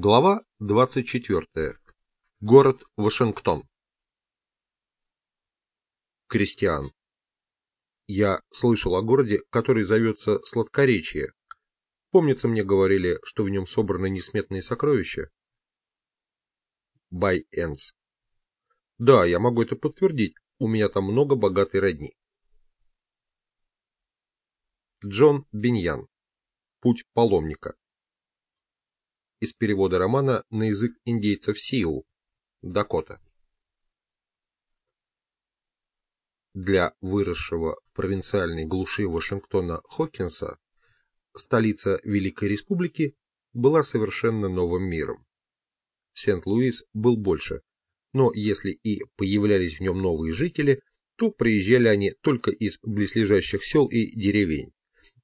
Глава 24. Город Вашингтон. Кристиан. Я слышал о городе, который зовется Сладкоречие. Помнится, мне говорили, что в нем собраны несметные сокровища. Бай Энс. Да, я могу это подтвердить. У меня там много богатой родни. Джон Биньян. Путь паломника из перевода романа на язык индейцев Сиу, Дакота. Для выросшего в провинциальной глуши Вашингтона Хокинса столица Великой Республики была совершенно новым миром. Сент-Луис был больше, но если и появлялись в нем новые жители, то приезжали они только из близлежащих сел и деревень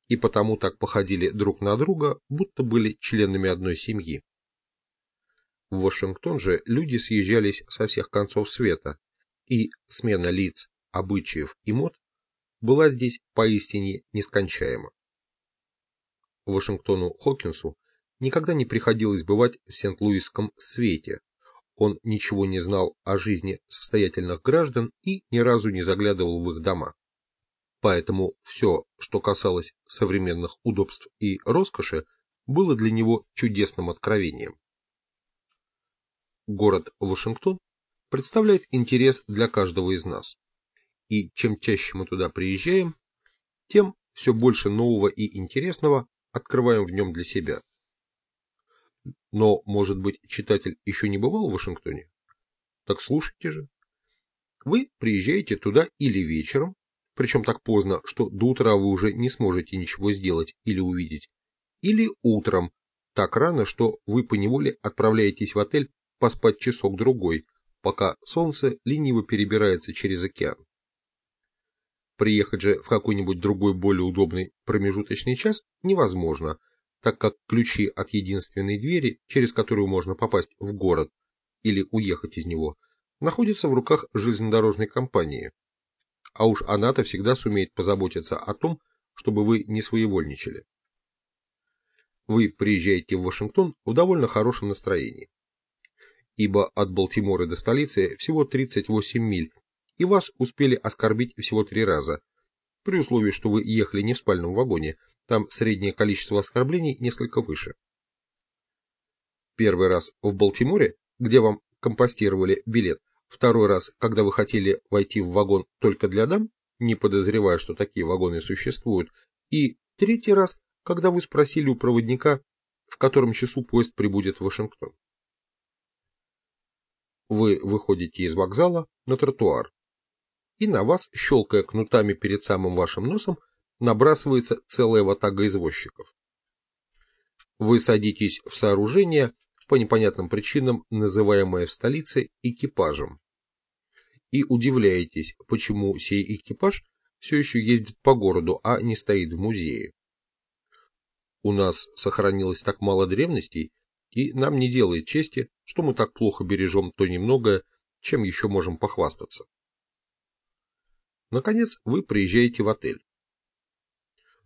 и потому так походили друг на друга, будто были членами одной семьи. В Вашингтон же люди съезжались со всех концов света, и смена лиц, обычаев и мод была здесь поистине нескончаема. Вашингтону Хокинсу никогда не приходилось бывать в Сент-Луисском свете, он ничего не знал о жизни состоятельных граждан и ни разу не заглядывал в их дома. Поэтому все, что касалось современных удобств и роскоши, было для него чудесным откровением. Город Вашингтон представляет интерес для каждого из нас. И чем чаще мы туда приезжаем, тем все больше нового и интересного открываем в нем для себя. Но, может быть, читатель еще не бывал в Вашингтоне? Так слушайте же. Вы приезжаете туда или вечером, причем так поздно, что до утра вы уже не сможете ничего сделать или увидеть, или утром, так рано, что вы поневоле отправляетесь в отель поспать часок-другой, пока солнце лениво перебирается через океан. Приехать же в какой-нибудь другой более удобный промежуточный час невозможно, так как ключи от единственной двери, через которую можно попасть в город или уехать из него, находятся в руках железнодорожной компании а уж она-то всегда сумеет позаботиться о том, чтобы вы не своевольничали. Вы приезжаете в Вашингтон в довольно хорошем настроении, ибо от Балтимора до столицы всего 38 миль, и вас успели оскорбить всего три раза, при условии, что вы ехали не в спальном вагоне, там среднее количество оскорблений несколько выше. Первый раз в Балтиморе, где вам компостировали билет, Второй раз, когда вы хотели войти в вагон только для дам, не подозревая, что такие вагоны существуют. И третий раз, когда вы спросили у проводника, в котором часу поезд прибудет в Вашингтон. Вы выходите из вокзала на тротуар, и на вас, щелкая кнутами перед самым вашим носом, набрасывается целая ватага извозчиков. Вы садитесь в сооружение, по непонятным причинам называемое в столице экипажем и удивляетесь, почему сей экипаж все еще ездит по городу, а не стоит в музее. У нас сохранилось так мало древностей, и нам не делает чести, что мы так плохо бережем то немногое, чем еще можем похвастаться. Наконец, вы приезжаете в отель.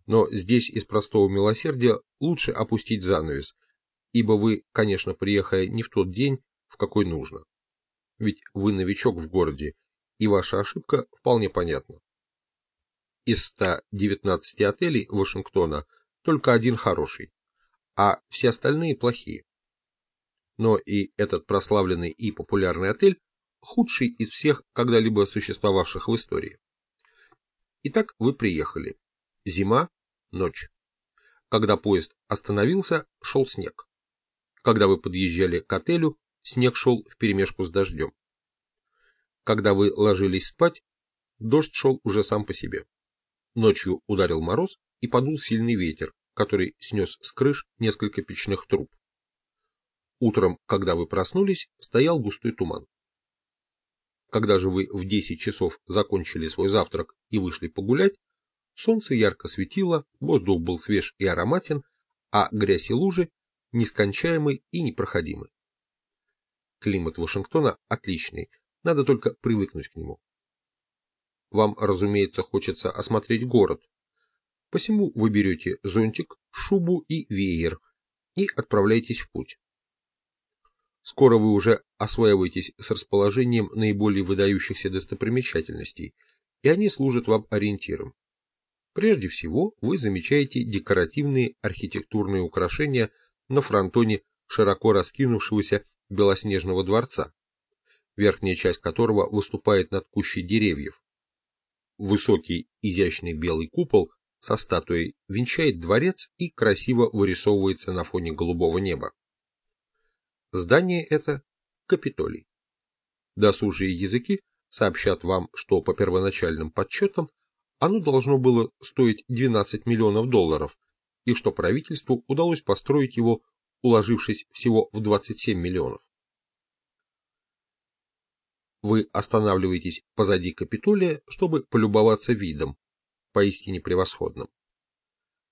Но здесь из простого милосердия лучше опустить занавес, ибо вы, конечно, приехали не в тот день, в какой нужно ведь вы новичок в городе, и ваша ошибка вполне понятна. Из 119 отелей Вашингтона только один хороший, а все остальные плохие. Но и этот прославленный и популярный отель худший из всех когда-либо существовавших в истории. Итак, вы приехали. Зима, ночь. Когда поезд остановился, шел снег. Когда вы подъезжали к отелю, снег шел вперемешку с дождем. Когда вы ложились спать, дождь шел уже сам по себе. Ночью ударил мороз и подул сильный ветер, который снес с крыш несколько печных труб. Утром, когда вы проснулись, стоял густой туман. Когда же вы в 10 часов закончили свой завтрак и вышли погулять, солнце ярко светило, воздух был свеж и ароматен, а грязь и лужи нескончаемый и непроходимый. Климат Вашингтона отличный, надо только привыкнуть к нему. Вам, разумеется, хочется осмотреть город. Посему вы берете зонтик, шубу и веер и отправляетесь в путь. Скоро вы уже осваиваетесь с расположением наиболее выдающихся достопримечательностей, и они служат вам ориентиром. Прежде всего, вы замечаете декоративные архитектурные украшения на фронтоне широко раскинувшегося белоснежного дворца, верхняя часть которого выступает над кущей деревьев. Высокий изящный белый купол со статуей венчает дворец и красиво вырисовывается на фоне голубого неба. Здание это – Капитолий. Досужие языки сообщат вам, что по первоначальным подсчетам оно должно было стоить 12 миллионов долларов, и что правительству удалось построить его, уложившись всего в 27 миллионов. Вы останавливаетесь позади Капитолия, чтобы полюбоваться видом, поистине превосходным.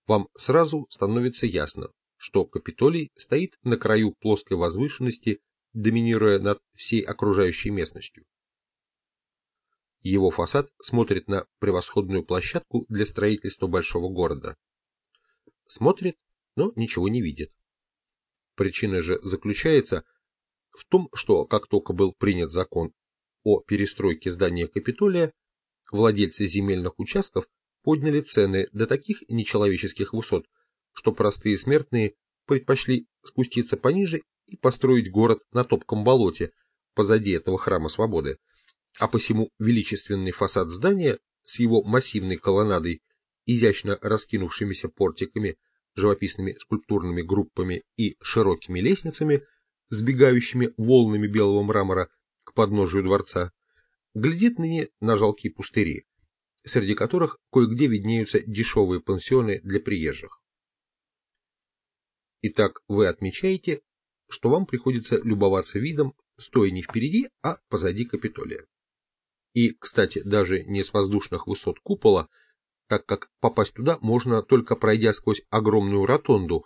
Вам сразу становится ясно, что Капитолий стоит на краю плоской возвышенности, доминируя над всей окружающей местностью. Его фасад смотрит на превосходную площадку для строительства большого города. Смотрит, но ничего не видит. Причина же заключается в том, что как только был принят закон о перестройке здания Капитолия, владельцы земельных участков подняли цены до таких нечеловеческих высот, что простые смертные предпочли спуститься пониже и построить город на топком болоте позади этого храма свободы, а посему величественный фасад здания с его массивной колоннадой, изящно раскинувшимися портиками, живописными скульптурными группами и широкими лестницами, сбегающими волнами белого мрамора к подножию дворца, глядит ныне на жалкие пустыри, среди которых кое-где виднеются дешевые пансионы для приезжих. Итак, вы отмечаете, что вам приходится любоваться видом, стоя не впереди, а позади Капитолия. И, кстати, даже не с воздушных высот купола, так как попасть туда можно только пройдя сквозь огромную ротонду,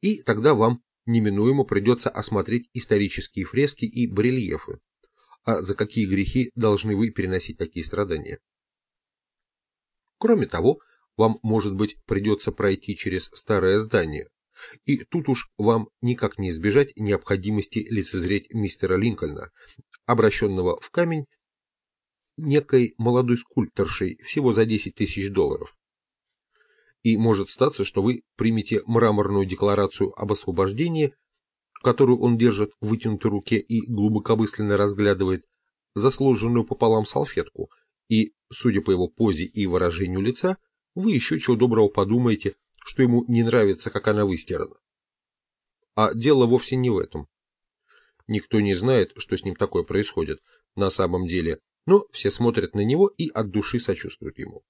и тогда вам неминуемо придется осмотреть исторические фрески и барельефы. А за какие грехи должны вы переносить такие страдания? Кроме того, вам, может быть, придется пройти через старое здание, и тут уж вам никак не избежать необходимости лицезреть мистера Линкольна, обращенного в камень некой молодой скульпторшей всего за 10 тысяч долларов. И может статься, что вы примете мраморную декларацию об освобождении, которую он держит в вытянутой руке и глубокомысленно разглядывает, заслуженную пополам салфетку, и, судя по его позе и выражению лица, вы еще чего доброго подумаете, что ему не нравится, как она выстирана. А дело вовсе не в этом. Никто не знает, что с ним такое происходит на самом деле, но все смотрят на него и от души сочувствуют ему.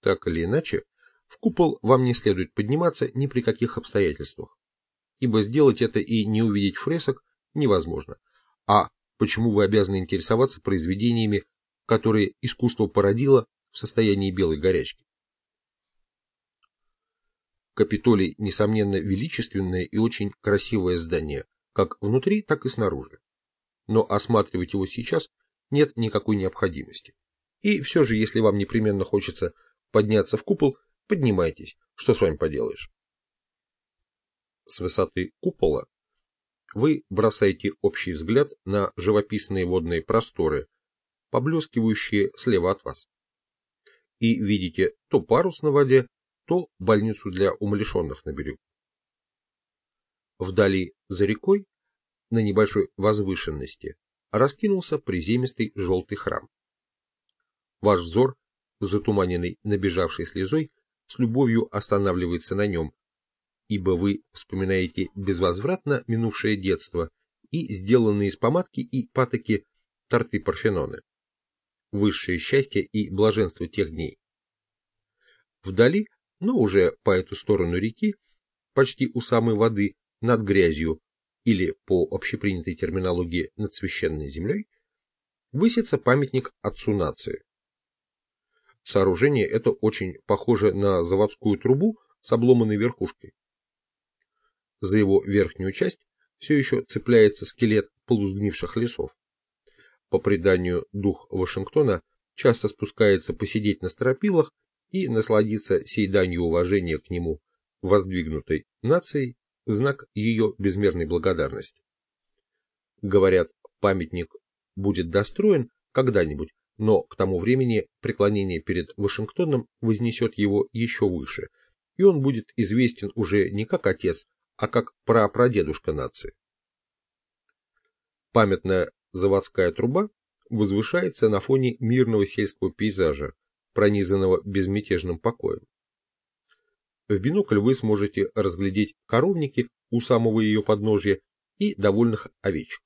Так или иначе, в купол вам не следует подниматься ни при каких обстоятельствах, ибо сделать это и не увидеть фресок невозможно. А почему вы обязаны интересоваться произведениями, которые искусство породило в состоянии белой горячки? Капитолий, несомненно, величественное и очень красивое здание, как внутри, так и снаружи. Но осматривать его сейчас нет никакой необходимости. И все же, если вам непременно хочется подняться в купол, поднимайтесь, что с вами поделаешь. С высоты купола вы бросаете общий взгляд на живописные водные просторы, поблескивающие слева от вас, и видите то парус на воде, то больницу для умалишенных на берегу. Вдали за рекой, на небольшой возвышенности, раскинулся приземистый желтый храм. Ваш взор, затуманенный набежавшей слезой, с любовью останавливается на нем, ибо вы вспоминаете безвозвратно минувшее детство и сделанные из помадки и патоки торты Парфеноны. Высшее счастье и блаженство тех дней. Вдали, но уже по эту сторону реки, почти у самой воды, над грязью, или, по общепринятой терминологии, над священной землей, высится памятник отцу нации. Сооружение это очень похоже на заводскую трубу с обломанной верхушкой. За его верхнюю часть все еще цепляется скелет полусгнивших лесов. По преданию, дух Вашингтона часто спускается посидеть на стропилах и насладиться сей данью уважения к нему, воздвигнутой нацией знак ее безмерной благодарности. Говорят, памятник будет достроен когда-нибудь, но к тому времени преклонение перед Вашингтоном вознесет его еще выше, и он будет известен уже не как отец, а как прапрадедушка нации. Памятная заводская труба возвышается на фоне мирного сельского пейзажа, пронизанного безмятежным покоем. В бинокль вы сможете разглядеть коровники у самого ее подножья и довольных овечек,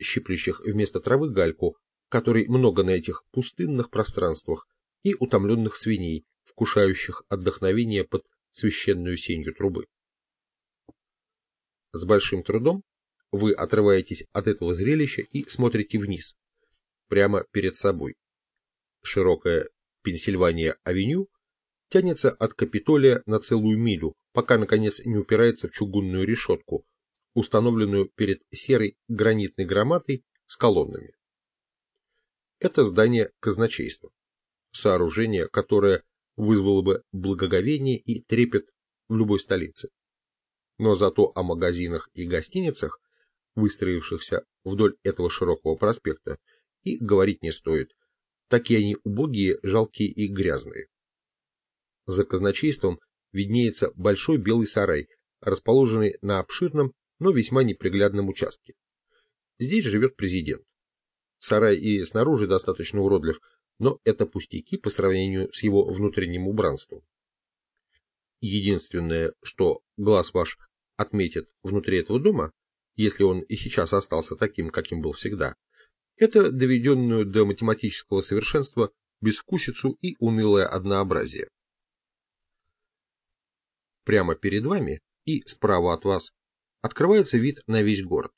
щиплющих вместо травы гальку, которой много на этих пустынных пространствах, и утомленных свиней, вкушающих отдохновение под священную сенью трубы. С большим трудом вы отрываетесь от этого зрелища и смотрите вниз, прямо перед собой. Широкая Пенсильвания-авеню тянется от Капитолия на целую милю, пока, наконец, не упирается в чугунную решетку, установленную перед серой гранитной громадой с колоннами. Это здание казначейства, сооружение, которое вызвало бы благоговение и трепет в любой столице. Но зато о магазинах и гостиницах, выстроившихся вдоль этого широкого проспекта, и говорить не стоит. Такие они убогие, жалкие и грязные. За казначейством виднеется большой белый сарай, расположенный на обширном, но весьма неприглядном участке. Здесь живет президент. Сарай и снаружи достаточно уродлив, но это пустяки по сравнению с его внутренним убранством. Единственное, что глаз ваш отметит внутри этого дома, если он и сейчас остался таким, каким был всегда, это доведенную до математического совершенства безвкусицу и унылое однообразие прямо перед вами и справа от вас открывается вид на весь город.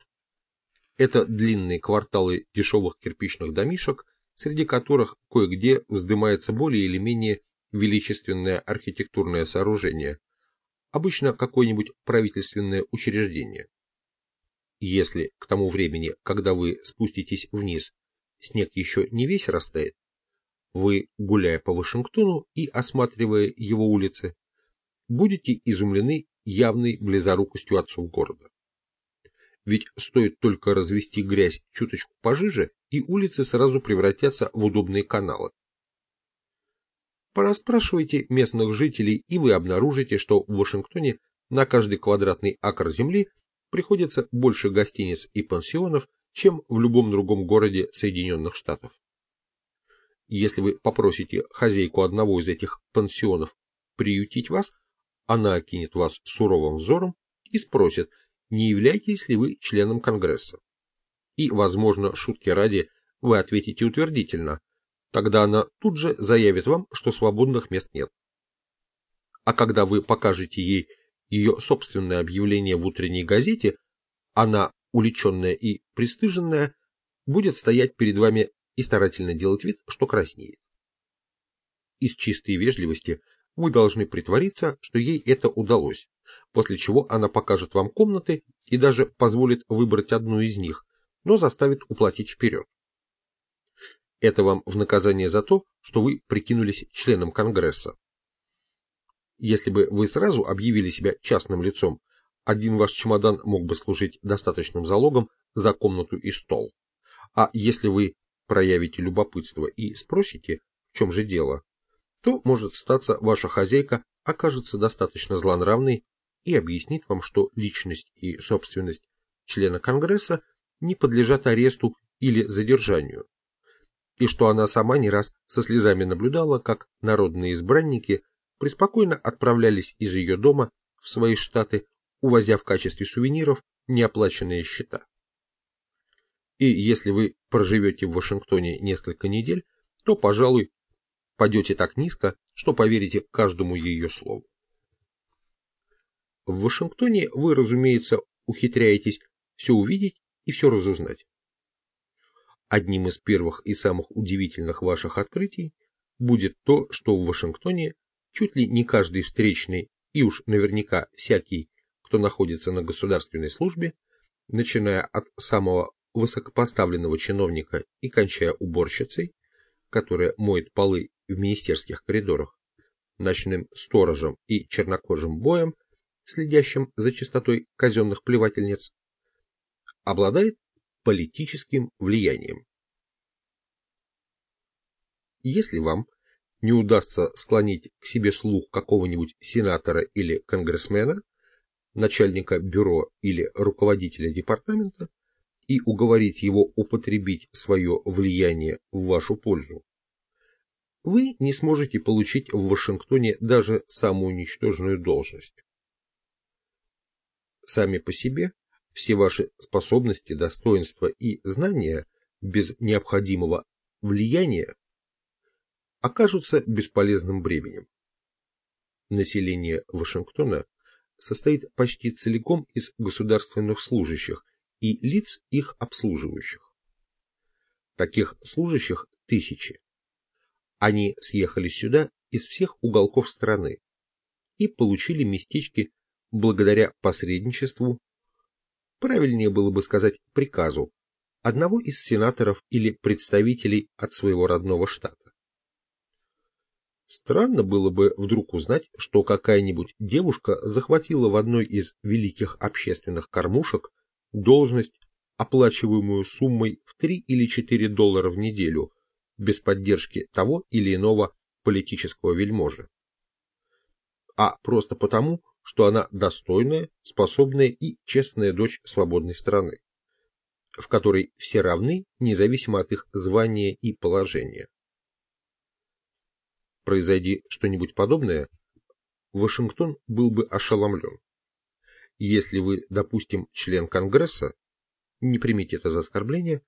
Это длинные кварталы дешевых кирпичных домишек, среди которых кое-где вздымается более или менее величественное архитектурное сооружение, обычно какое-нибудь правительственное учреждение. Если к тому времени, когда вы спуститесь вниз, снег еще не весь растает, вы, гуляя по Вашингтону и осматривая его улицы, будете изумлены явной близорукостью отцов города. Ведь стоит только развести грязь чуточку пожиже, и улицы сразу превратятся в удобные каналы. Пораспрашивайте местных жителей, и вы обнаружите, что в Вашингтоне на каждый квадратный акр земли приходится больше гостиниц и пансионов, чем в любом другом городе Соединенных Штатов. Если вы попросите хозяйку одного из этих пансионов приютить вас, она окинет вас суровым взором и спросит, не являетесь ли вы членом Конгресса. И, возможно, шутки ради, вы ответите утвердительно. Тогда она тут же заявит вам, что свободных мест нет. А когда вы покажете ей ее собственное объявление в утренней газете, она, уличенная и пристыженная, будет стоять перед вами и старательно делать вид, что краснеет. Из чистой вежливости вы должны притвориться, что ей это удалось, после чего она покажет вам комнаты и даже позволит выбрать одну из них, но заставит уплатить вперед. Это вам в наказание за то, что вы прикинулись членом Конгресса. Если бы вы сразу объявили себя частным лицом, один ваш чемодан мог бы служить достаточным залогом за комнату и стол. А если вы проявите любопытство и спросите, в чем же дело, то, может статься, ваша хозяйка окажется достаточно злонравной и объяснит вам, что личность и собственность члена Конгресса не подлежат аресту или задержанию, и что она сама не раз со слезами наблюдала, как народные избранники преспокойно отправлялись из ее дома в свои штаты, увозя в качестве сувениров неоплаченные счета. И если вы проживете в Вашингтоне несколько недель, то, пожалуй, падете так низко, что поверите каждому ее слову. В Вашингтоне вы, разумеется, ухитряетесь все увидеть и все разузнать. Одним из первых и самых удивительных ваших открытий будет то, что в Вашингтоне чуть ли не каждый встречный и уж наверняка всякий, кто находится на государственной службе, начиная от самого высокопоставленного чиновника и кончая уборщицей, которая моет полы в министерских коридорах, ночным сторожем и чернокожим боем, следящим за чистотой казенных плевательниц, обладает политическим влиянием. Если вам не удастся склонить к себе слух какого-нибудь сенатора или конгрессмена, начальника бюро или руководителя департамента, и уговорить его употребить свое влияние в вашу пользу, вы не сможете получить в Вашингтоне даже самую ничтожную должность. Сами по себе все ваши способности, достоинства и знания без необходимого влияния окажутся бесполезным бременем. Население Вашингтона состоит почти целиком из государственных служащих и лиц их обслуживающих. Таких служащих тысячи. Они съехали сюда из всех уголков страны и получили местечки благодаря посредничеству, правильнее было бы сказать приказу, одного из сенаторов или представителей от своего родного штата. Странно было бы вдруг узнать, что какая-нибудь девушка захватила в одной из великих общественных кормушек должность, оплачиваемую суммой в 3 или 4 доллара в неделю, без поддержки того или иного политического вельможи. А просто потому, что она достойная, способная и честная дочь свободной страны, в которой все равны, независимо от их звания и положения. Произойди что-нибудь подобное, Вашингтон был бы ошеломлен. Если вы, допустим, член Конгресса, не примите это за оскорбление,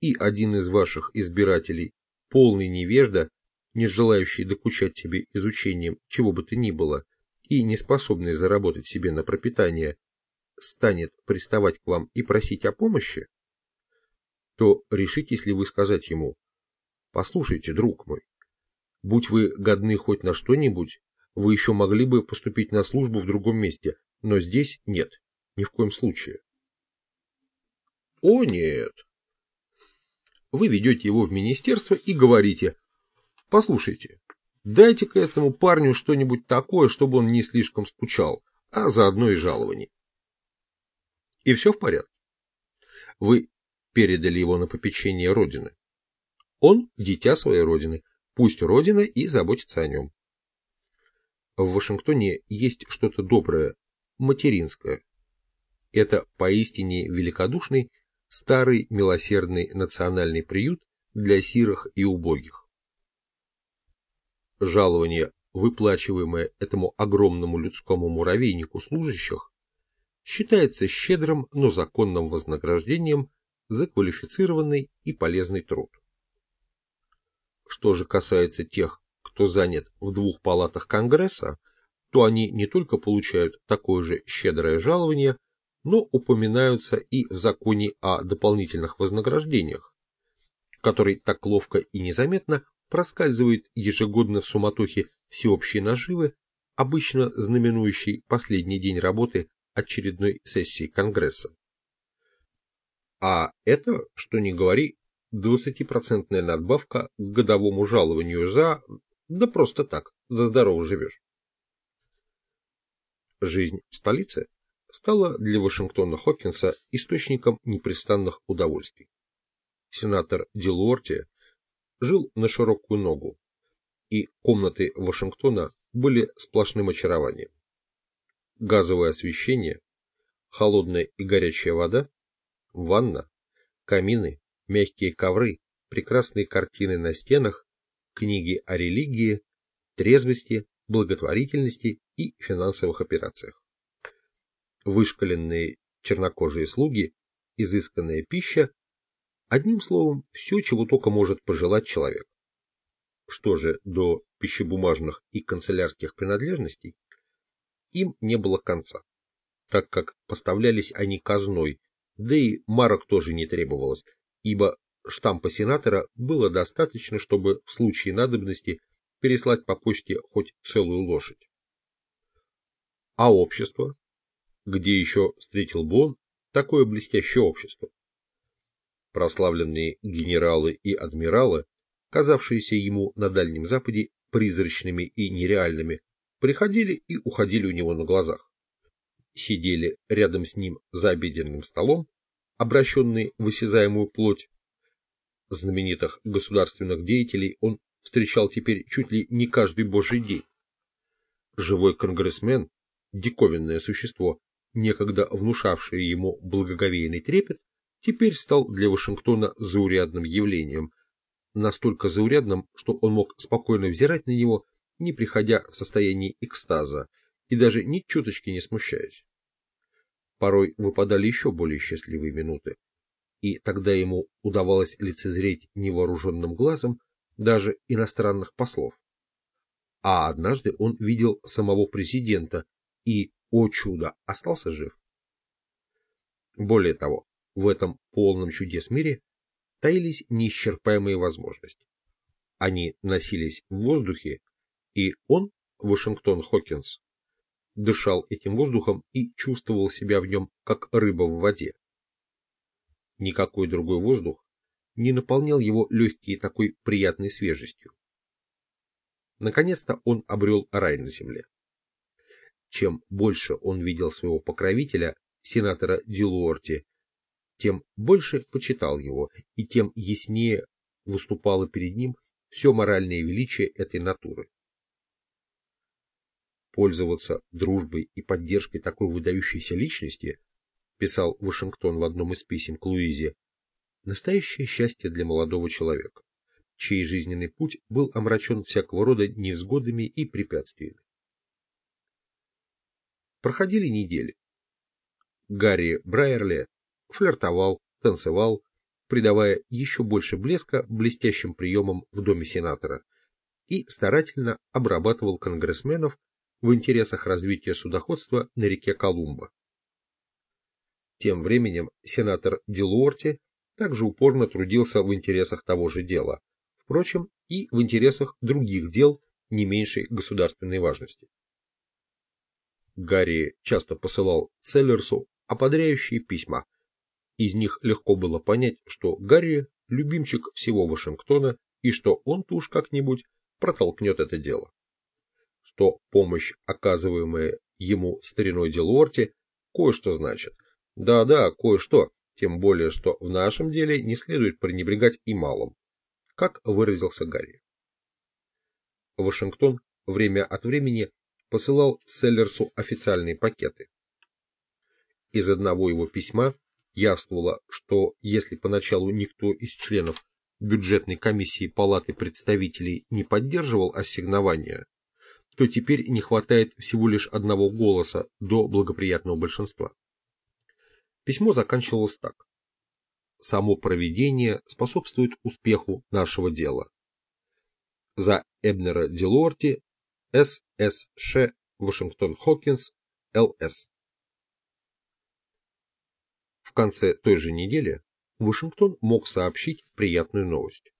и один из ваших избирателей, полный невежда, не желающий докучать тебе изучением чего бы то ни было, и не способный заработать себе на пропитание, станет приставать к вам и просить о помощи, то решитесь ли вы сказать ему, «Послушайте, друг мой, будь вы годны хоть на что-нибудь, вы еще могли бы поступить на службу в другом месте, но здесь нет, ни в коем случае». «О, нет!» Вы ведете его в министерство и говорите, «Послушайте, Дайте-ка этому парню что-нибудь такое, чтобы он не слишком скучал, а заодно и жалование. И все в порядке. Вы передали его на попечение Родины. Он – дитя своей Родины, пусть Родина и заботится о нем. В Вашингтоне есть что-то доброе, материнское. Это поистине великодушный, старый милосердный национальный приют для сирых и убогих жалование, выплачиваемое этому огромному людскому муравейнику служащих, считается щедрым, но законным вознаграждением за квалифицированный и полезный труд. Что же касается тех, кто занят в двух палатах Конгресса, то они не только получают такое же щедрое жалование, но упоминаются и в законе о дополнительных вознаграждениях, который так ловко и незаметно проскальзывает ежегодно в суматохе всеобщей наживы, обычно знаменующей последний день работы очередной сессии Конгресса. А это, что ни говори, 20% надбавка к годовому жалованию за... да просто так, за здорово живешь. Жизнь в столице стала для Вашингтона Хокинса источником непрестанных удовольствий. Сенатор Дилуорти жил на широкую ногу, и комнаты Вашингтона были сплошным очарованием. Газовое освещение, холодная и горячая вода, ванна, камины, мягкие ковры, прекрасные картины на стенах, книги о религии, трезвости, благотворительности и финансовых операциях. Вышкаленные чернокожие слуги, изысканная пища Одним словом, все, чего только может пожелать человек. Что же до пищебумажных и канцелярских принадлежностей, им не было конца, так как поставлялись они казной, да и марок тоже не требовалось, ибо штампа сенатора было достаточно, чтобы в случае надобности переслать по почте хоть целую лошадь. А общество? Где еще встретил бы он такое блестящее общество? прославленные генералы и адмиралы, казавшиеся ему на Дальнем Западе призрачными и нереальными, приходили и уходили у него на глазах. Сидели рядом с ним за обеденным столом, обращенные в осязаемую плоть. Знаменитых государственных деятелей он встречал теперь чуть ли не каждый божий день. Живой конгрессмен, диковинное существо, некогда внушавшее ему благоговейный трепет, теперь стал для Вашингтона заурядным явлением, настолько заурядным, что он мог спокойно взирать на него, не приходя в состояние экстаза и даже ни чуточки не смущаясь. Порой выпадали еще более счастливые минуты, и тогда ему удавалось лицезреть невооруженным глазом даже иностранных послов. А однажды он видел самого президента и, о чудо, остался жив. Более того, в этом полном чудес мире таились неисчерпаемые возможности. Они носились в воздухе, и он, Вашингтон Хокинс, дышал этим воздухом и чувствовал себя в нем, как рыба в воде. Никакой другой воздух не наполнял его легкие такой приятной свежестью. Наконец-то он обрел рай на земле. Чем больше он видел своего покровителя, сенатора Дилуорти, тем больше почитал его, и тем яснее выступало перед ним все моральное величие этой натуры. Пользоваться дружбой и поддержкой такой выдающейся личности, писал Вашингтон в одном из писем к Луизе, настоящее счастье для молодого человека, чей жизненный путь был омрачен всякого рода невзгодами и препятствиями. Проходили недели. Гарри Брайерли флиртовал, танцевал, придавая еще больше блеска блестящим приемам в доме сенатора и старательно обрабатывал конгрессменов в интересах развития судоходства на реке Колумба. Тем временем сенатор Дилуорти также упорно трудился в интересах того же дела, впрочем, и в интересах других дел не меньшей государственной важности. Гарри часто посылал Целлерсу ободряющие письма. Из них легко было понять, что Гарри – любимчик всего Вашингтона и что он-то уж как-нибудь протолкнет это дело что помощь, оказываемая ему стариной Делуорти, кое-что значит. Да-да, кое-что, тем более, что в нашем деле не следует пренебрегать и малым, как выразился Гарри. Вашингтон время от времени посылал Селлерсу официальные пакеты. Из одного его письма явствовало, что если поначалу никто из членов бюджетной комиссии Палаты представителей не поддерживал ассигнования, то теперь не хватает всего лишь одного голоса до благоприятного большинства. Письмо заканчивалось так. Само проведение способствует успеху нашего дела. За Эбнера Делорти, ССШ, Вашингтон Хокинс, ЛС. В конце той же недели Вашингтон мог сообщить приятную новость.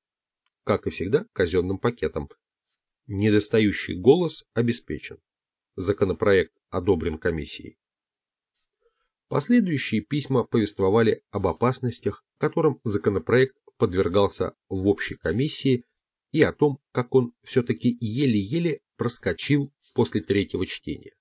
Как и всегда, казенным пакетом, Недостающий голос обеспечен. Законопроект одобрен комиссией. Последующие письма повествовали об опасностях, которым законопроект подвергался в общей комиссии и о том, как он все-таки еле-еле проскочил после третьего чтения.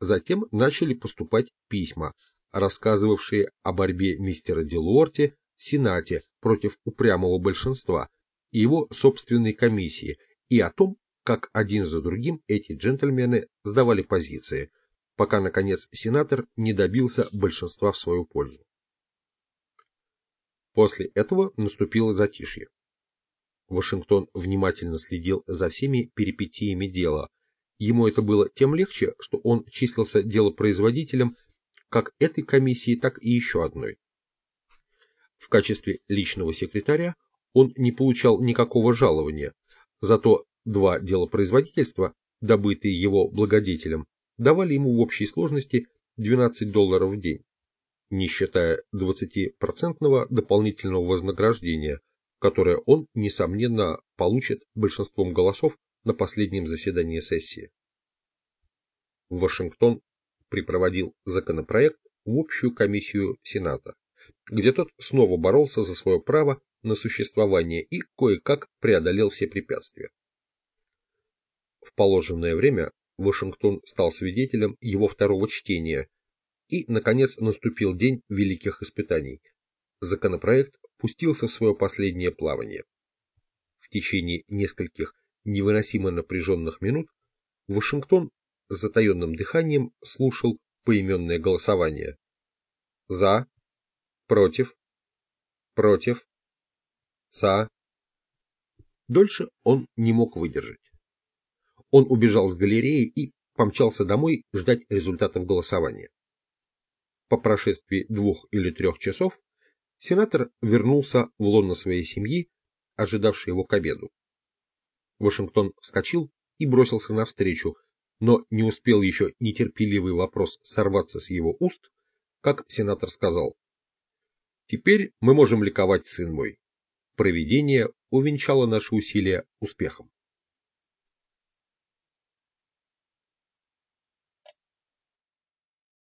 Затем начали поступать письма, рассказывавшие о борьбе мистера Делуорти в Сенате против упрямого большинства, и его собственной комиссии и о том, как один за другим эти джентльмены сдавали позиции, пока, наконец, сенатор не добился большинства в свою пользу. После этого наступило затишье. Вашингтон внимательно следил за всеми перипетиями дела. Ему это было тем легче, что он числился делопроизводителем как этой комиссии, так и еще одной. В качестве личного секретаря он не получал никакого жалования, зато два делопроизводительства, добытые его благодетелем, давали ему в общей сложности 12 долларов в день, не считая 20% дополнительного вознаграждения, которое он, несомненно, получит большинством голосов на последнем заседании сессии. Вашингтон припроводил законопроект в общую комиссию Сената, где тот снова боролся за свое право на существование и кое-как преодолел все препятствия. В положенное время Вашингтон стал свидетелем его второго чтения И, наконец, наступил день великих испытаний. Законопроект пустился в свое последнее плавание. В течение нескольких невыносимо напряженных минут Вашингтон с затаенным дыханием слушал поименное голосование. За, против, против, за. Дольше он не мог выдержать. Он убежал с галереи и помчался домой ждать результатов голосования. По прошествии двух или трех часов сенатор вернулся в лоно своей семьи, ожидавшей его к обеду. Вашингтон вскочил и бросился навстречу, но не успел еще нетерпеливый вопрос сорваться с его уст, как сенатор сказал. «Теперь мы можем ликовать, сын мой. Проведение увенчало наши усилия успехом».